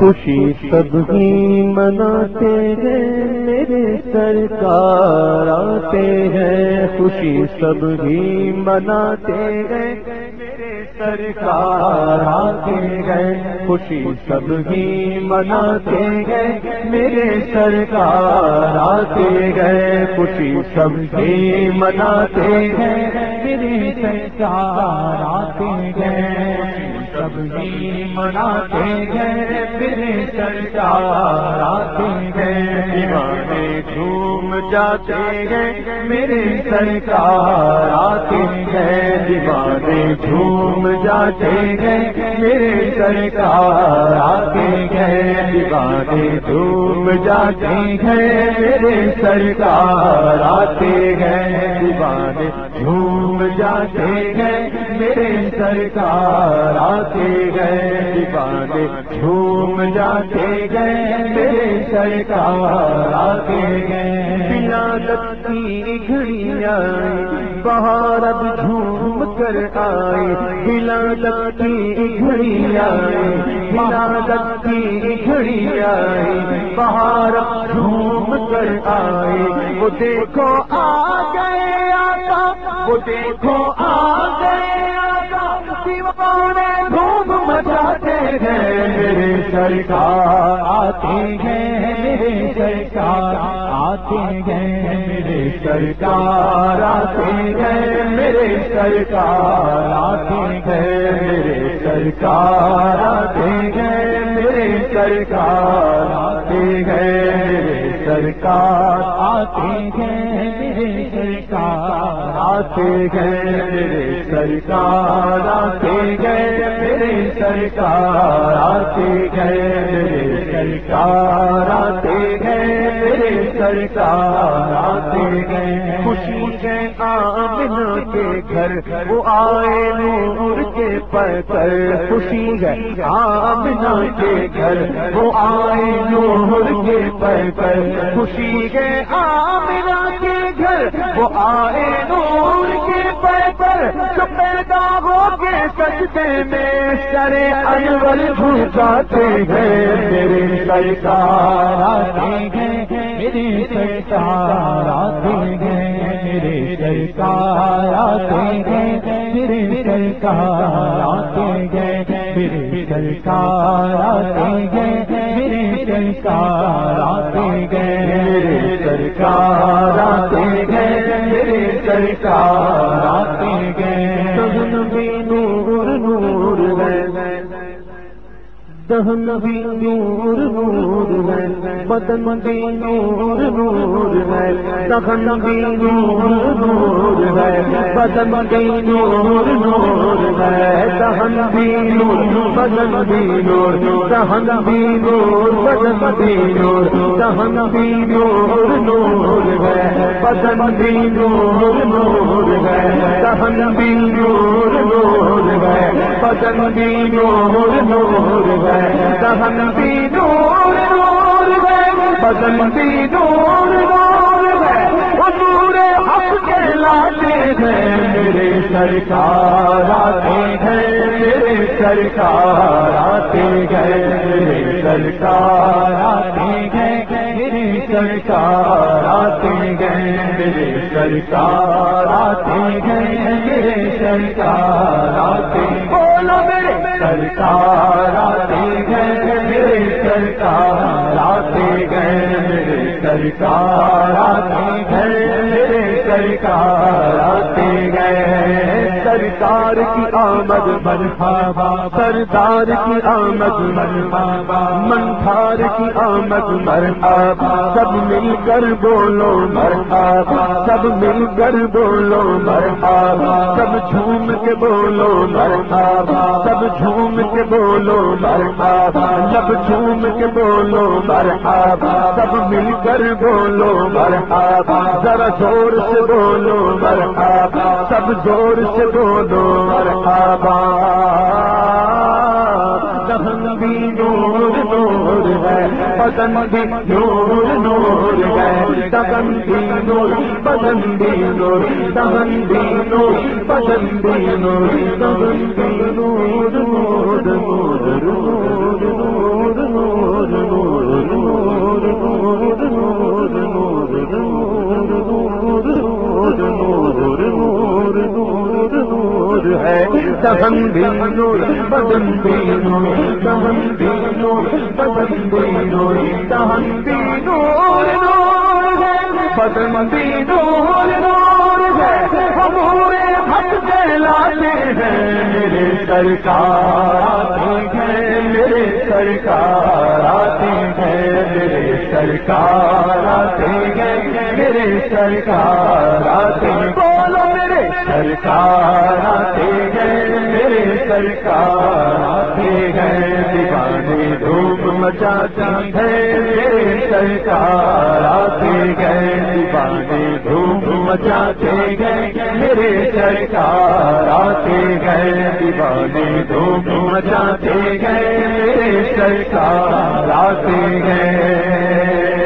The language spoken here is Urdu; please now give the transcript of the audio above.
خوشی سب ہی مناتے ہیں، میرے سرکار آتے ہیں۔ خوشی سب ہی مناتے ہیں، میرے سرکار آتے ہیں۔ خوشی سب ہی مناتے ہیں، میرے سرکار آتے ہیں۔ خوشی سب ہی مناتے ہیں، میرے سرکار آتے ہیں سب ہی مناتے ہیں میرے سرکار آتے ہیں دیوانے جھوم جاتے ہیں میرے سرکار آتے ہیں دیوانے جھوم جاتے ہیں میرے سرکار آتے ہیں دیوانے جھوم جاتے ہیں میرے سرکار آتے ہیں دیوانے جھوم جاتے ہیں میرے سرکار آتے گئے، دیوانے جھوم جاتے گئے۔ میرے سرکار آتے گئے۔ بلادت کی گھڑیاں بہار اب جھوم کر آئے۔ بلادت کی گھڑیاں، بلادت کی گھڑیاں بہار اب جھوم کر آئے۔ وہ دیکھو آ گئے آقا، وہ دیکھو آ گئے۔ ہیں میرے سرکار آتے ہیں میرے سرکار آتے ہیں میرے سرکار آتے ہیں میرے سرکار آتے ہیں میرے سرکار آتے ہیں میرے سرکار آتے ہیں میرے سرکار آتے ہیں میرے سرکار آتے ہیں میرے سرکار آتے گئے میرے سرکار آتے گئے میرے سرکار آتے گئے میرے سرکار آتے گئے خوشی کے آمنا کے گھر، وہ آئے نور کے پر پر خوشی ہے آمنا کے گھر، وہ آئے نور کے پر پر خوشی کے آمنا کے گھر، وہ آئے نور کے پر پر، جو پیدا ہو کے سجدے میں سرے انور جھوکاتے ہیں۔ میرے سرکار آتے ہیں، میرے سرکار آتے ہیں۔ میرے سرکار آتے ہیں، میرے سرکار آتے ہیں۔ پھر سرکار آتے ہیں میرے سرکار آتے گئے۔ میرے سرکار آتے گئے میرے سرکار دہن بھی نور نور ہے، بدن بھی نور نور ہے، دہن بھی نور نور ہے، بدن بھی نور نور ہے، دہن بھی نور، بدن بھی نور، دہن بھی نور، بدن بھی نور، دہن بھی نور نور ہے، بدن بھی نور نور ہے، دہن بھی نور نور ہے بدن بھی نور نور ہے دہن بھی نور نور ہے بدن بھی نور نور ہے نور حق کے لاتے ہیں، میرے سرکار آتے ہیں، میرے سرکار آتے گئے میرے سرکار آتے گئے میرے سرکار آتے گئے میرے سرکار آتے گئے میرے سرکار آتے بولو میرے سرکار آتے گئے میرے سرکار آتے گئے میرے سرکار آتے گئے میرے سرکار آتے گئے سرکار کی آمد مرحبا سردار کی آمد مرحبا منفار کی آمد مرحبا سب مل کر بولو مرحبا سب مل کر بولو مرحبا سب جھوم کے بولو مرحبا سب جھوم کے بولو مرحبا سب جھوم کے بولو مرحبا سب مل کر بولو مرحبا ذرا زور سے بولو مرحبا سب زور سے بولو مرحبا دہن بھی نور نور ہے، بدن بھی نور نور ہے۔ دگن بھی نور، بدن بھی نور، دہن بھی نور، بدن بھی نور دگن بھی نور نور نور نور نور نور۔ دہن بھی نور بدن بھی نور دہن بھی نور بدن بھی نور دہن بھی بدن بھی ہمارے بھٹ لاتے ہیں، میرے سرکار آتے ہیں، میرے سرکار آتے ہیں، میرے سرکار آتے ہیں۔ میرے سرکار آتے بولو میرے۔ سرکار آتے ہیں۔ میرے سرکار آتے ہیں۔ دیوانے دھوپ مچاتی ہے میرے سرکار آتے ہیں۔ دیوانے دھوپ مچاتے ہیں۔ میرے سرکار آتے ہیں۔ دیوانے دھوپ مچاتے ہیں۔ میرے سرکار آتے ہیں۔